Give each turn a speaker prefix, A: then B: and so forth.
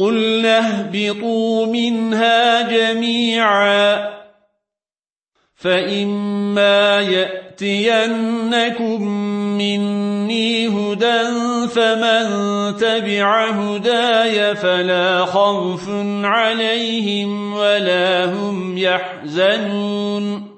A: قلنا اهبطوا منها جميعا فإما يأتينكم مني هدى فمن تبع هداي فلا خوف عليهم ولا هم يحزنون